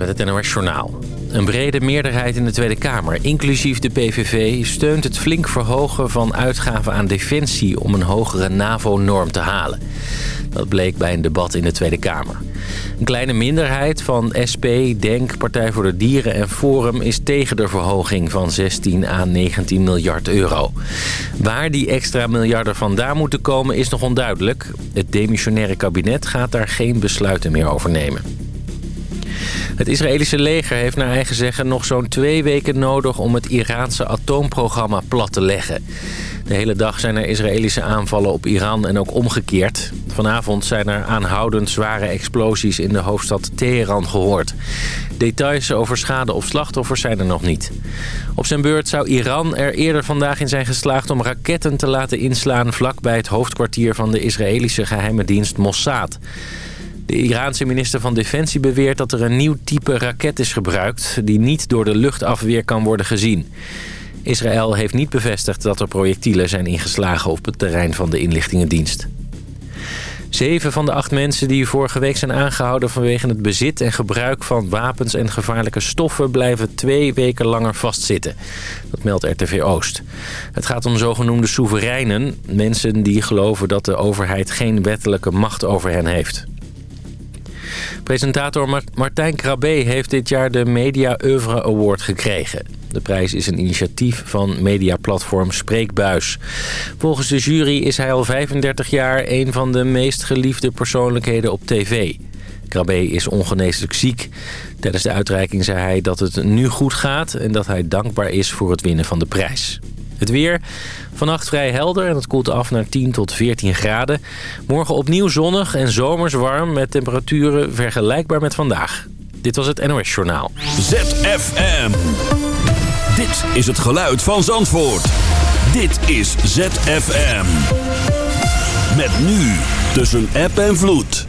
met het NOS Journaal. Een brede meerderheid in de Tweede Kamer, inclusief de PVV... steunt het flink verhogen van uitgaven aan defensie... om een hogere NAVO-norm te halen. Dat bleek bij een debat in de Tweede Kamer. Een kleine minderheid van SP, DENK, Partij voor de Dieren en Forum... is tegen de verhoging van 16 à 19 miljard euro. Waar die extra miljarden vandaan moeten komen is nog onduidelijk. Het demissionaire kabinet gaat daar geen besluiten meer over nemen. Het Israëlische leger heeft naar eigen zeggen nog zo'n twee weken nodig om het Iraanse atoomprogramma plat te leggen. De hele dag zijn er Israëlische aanvallen op Iran en ook omgekeerd. Vanavond zijn er aanhoudend zware explosies in de hoofdstad Teheran gehoord. Details over schade of slachtoffers zijn er nog niet. Op zijn beurt zou Iran er eerder vandaag in zijn geslaagd om raketten te laten inslaan... vlakbij het hoofdkwartier van de Israëlische geheime dienst Mossad. De Iraanse minister van Defensie beweert dat er een nieuw type raket is gebruikt... die niet door de luchtafweer kan worden gezien. Israël heeft niet bevestigd dat er projectielen zijn ingeslagen op het terrein van de inlichtingendienst. Zeven van de acht mensen die vorige week zijn aangehouden vanwege het bezit en gebruik van wapens en gevaarlijke stoffen blijven twee weken langer vastzitten. Dat meldt RTV Oost. Het gaat om zogenoemde soevereinen, mensen die geloven dat de overheid geen wettelijke macht over hen heeft. Presentator Martijn Krabbe heeft dit jaar de Media Oeuvre Award gekregen. De prijs is een initiatief van mediaplatform Spreekbuis. Volgens de jury is hij al 35 jaar een van de meest geliefde persoonlijkheden op tv. Krabbe is ongeneeslijk ziek. Tijdens de uitreiking zei hij dat het nu goed gaat... en dat hij dankbaar is voor het winnen van de prijs. Het weer. Vannacht vrij helder en het koelt af naar 10 tot 14 graden. Morgen opnieuw zonnig en zomers warm met temperaturen vergelijkbaar met vandaag. Dit was het NOS Journaal. ZFM. Dit is het geluid van Zandvoort. Dit is ZFM. Met nu tussen app en vloed.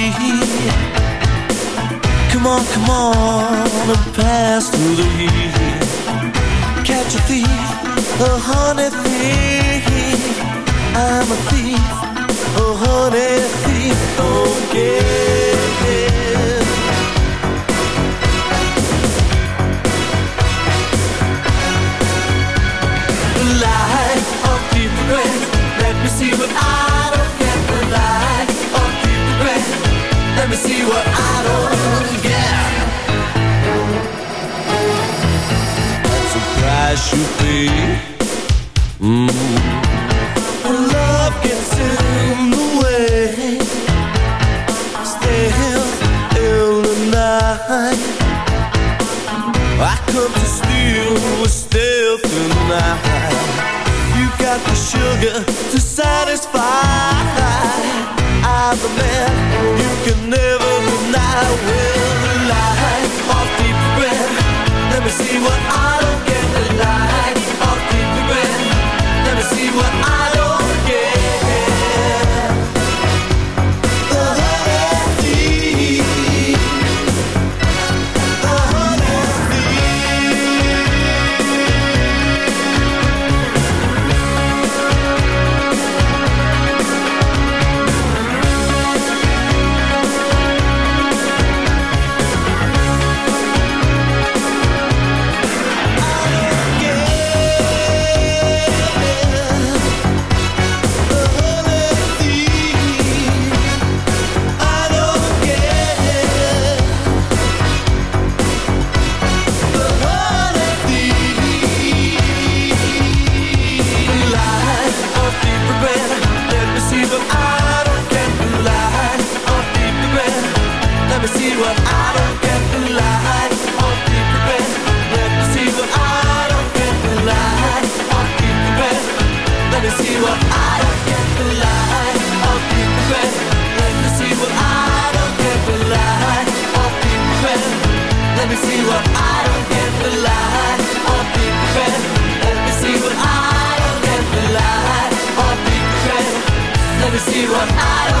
Come on, come on and pass through the heat. Catch a thief, a honey thief. I'm a thief, a honey thief. The light of deep Let me see what I don't get. The light of deep Let me see what I price you pay. Mm. When love gets in the way, still in the night. I come to steal with stealth in the night. You got the sugar to satisfy. I'm the man you can never deny. What I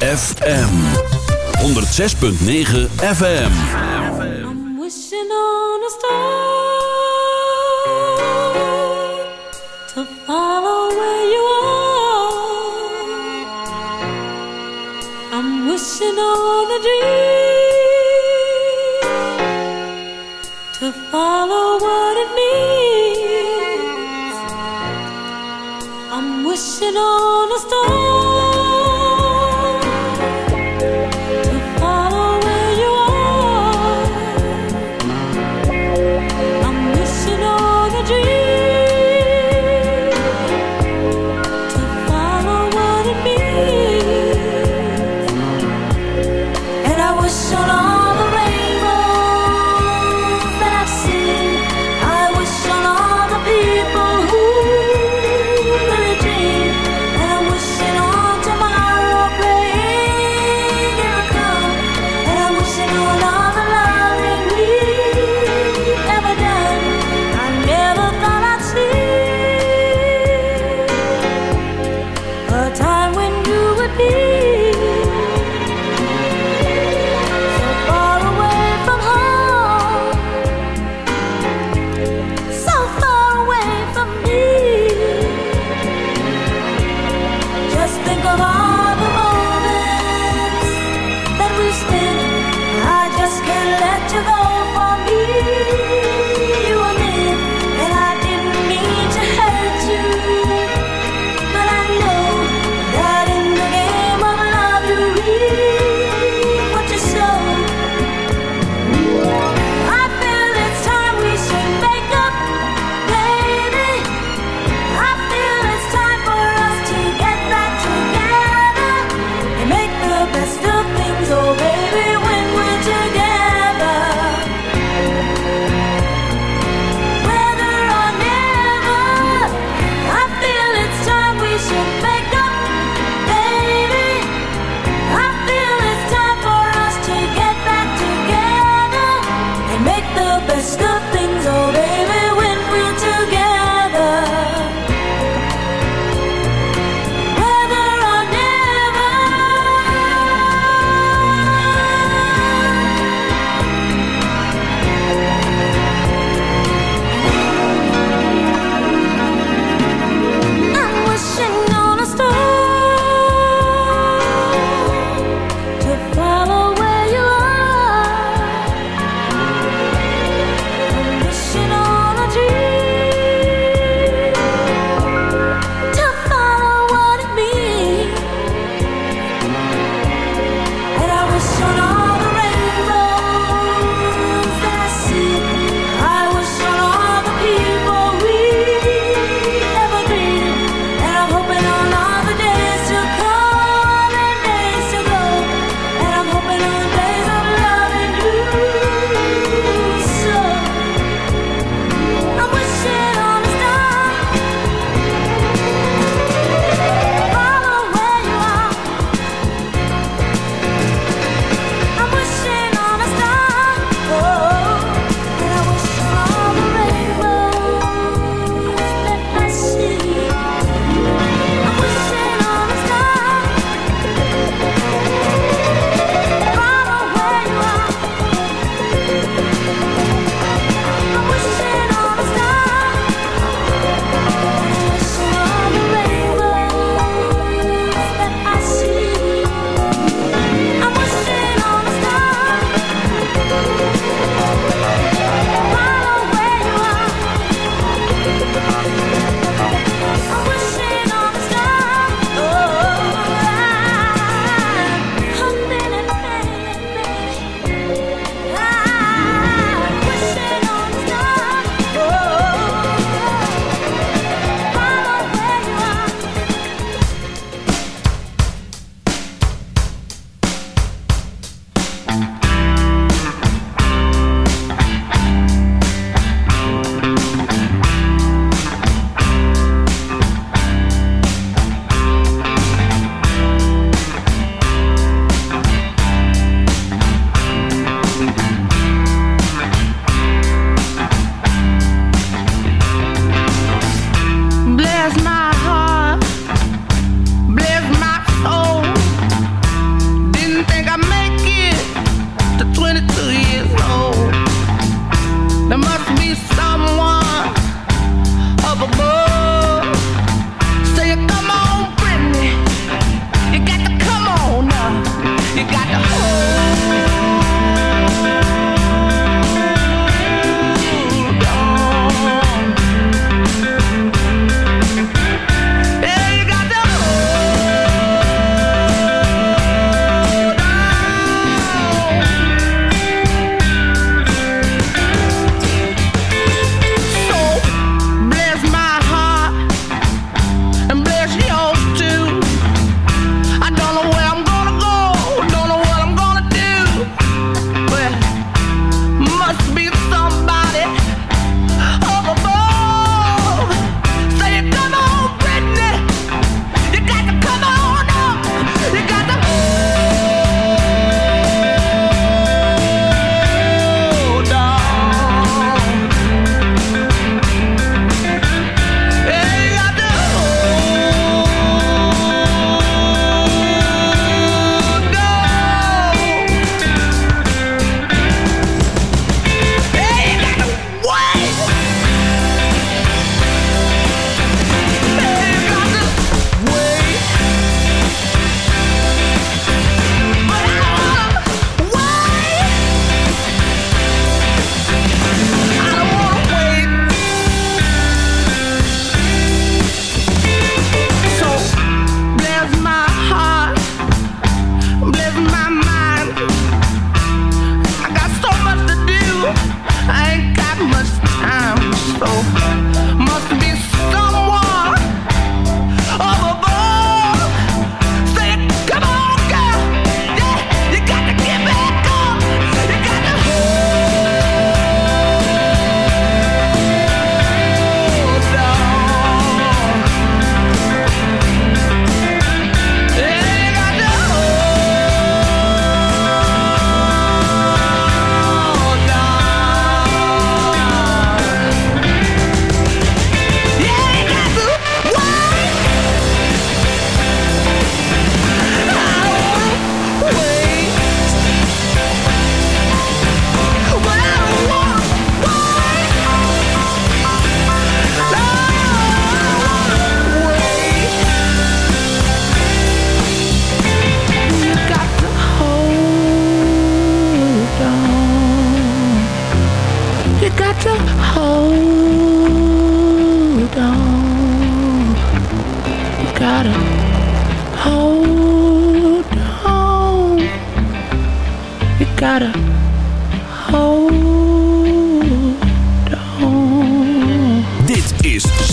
ZFM 106.9 FM.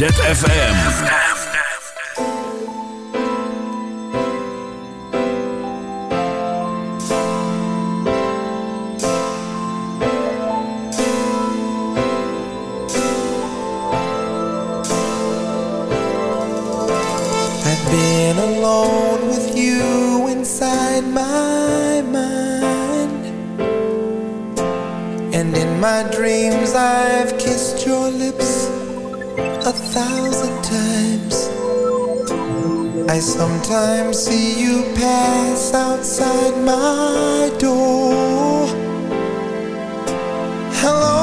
ZFM. I've been alone with you inside my mind And in my dreams I've kissed your lips thousand times. I sometimes see you pass outside my door. Hello.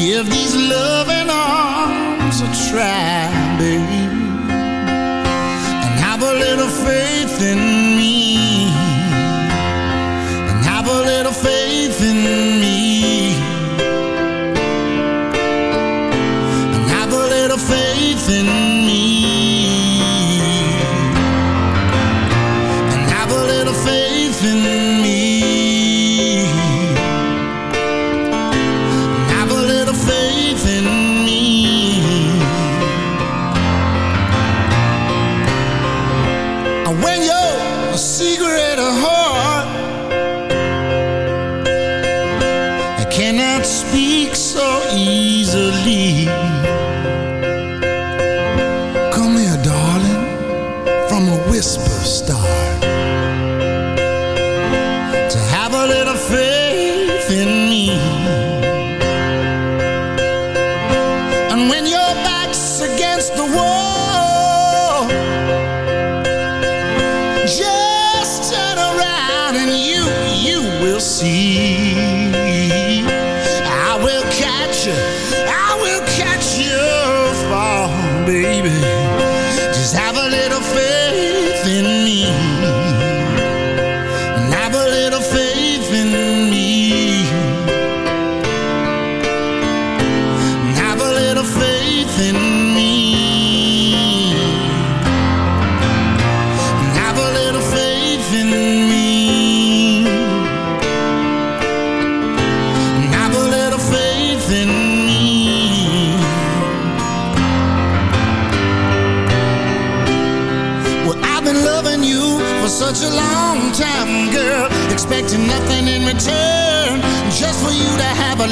give these love see.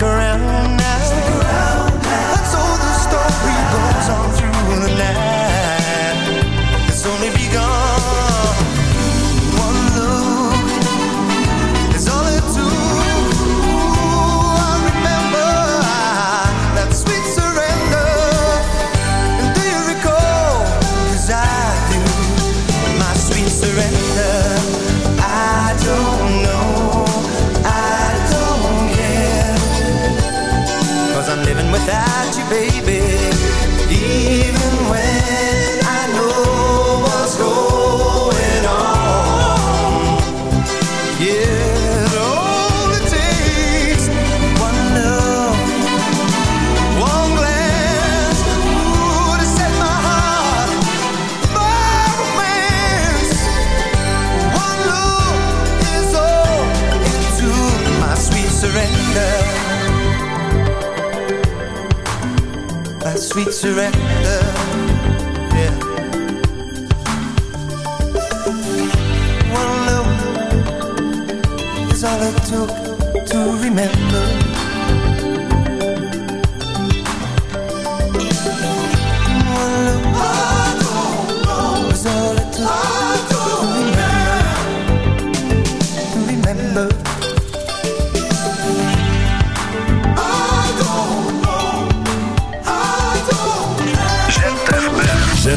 Stick around now. Stick around now. That's all the story goes on. sweet surrender. Yeah. One look is all it took.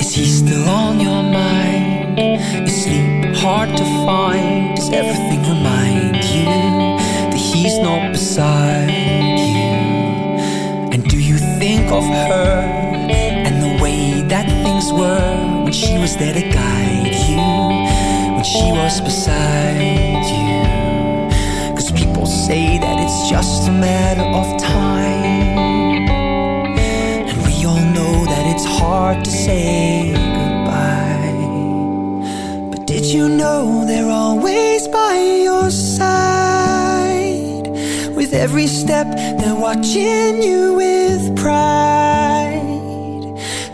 Is he still on your mind? Is sleep hard to find? Does everything remind you that he's not beside you? And do you think of her and the way that things were when she was there to guide you? When she was beside you? People say that it's just a matter of time. And we all know that it's hard to say goodbye. But did you know they're always by your side? With every step they're watching you with pride.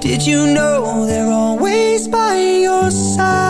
Did you know they're always by your side?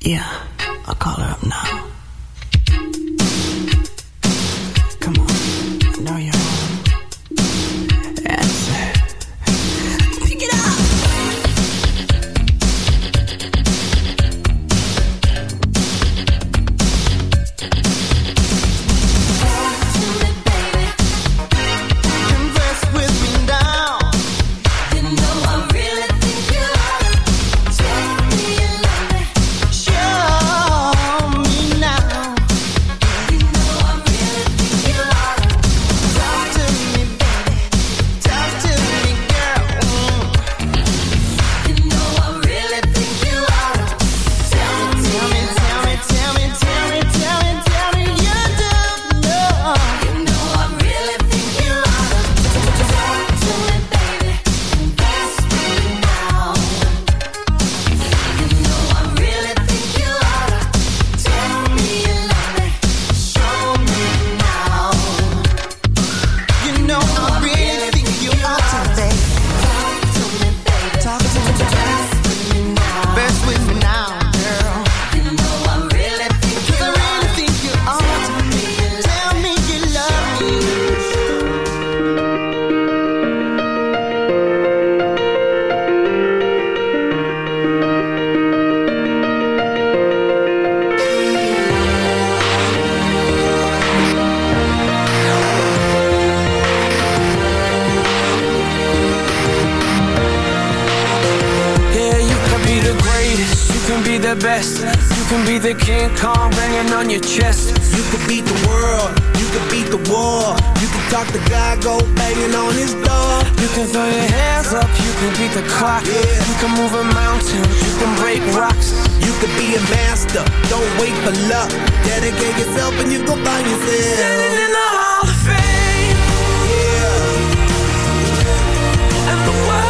Yeah, I'll call her up now. banging on his door. You can throw your hands up, you can beat the clock. Yeah. You can move a mountain, you can break rocks. You can be a master, don't wait for luck. Dedicate yourself and you gon' find yourself. Standing in the Hall of Fame. Yeah. And the world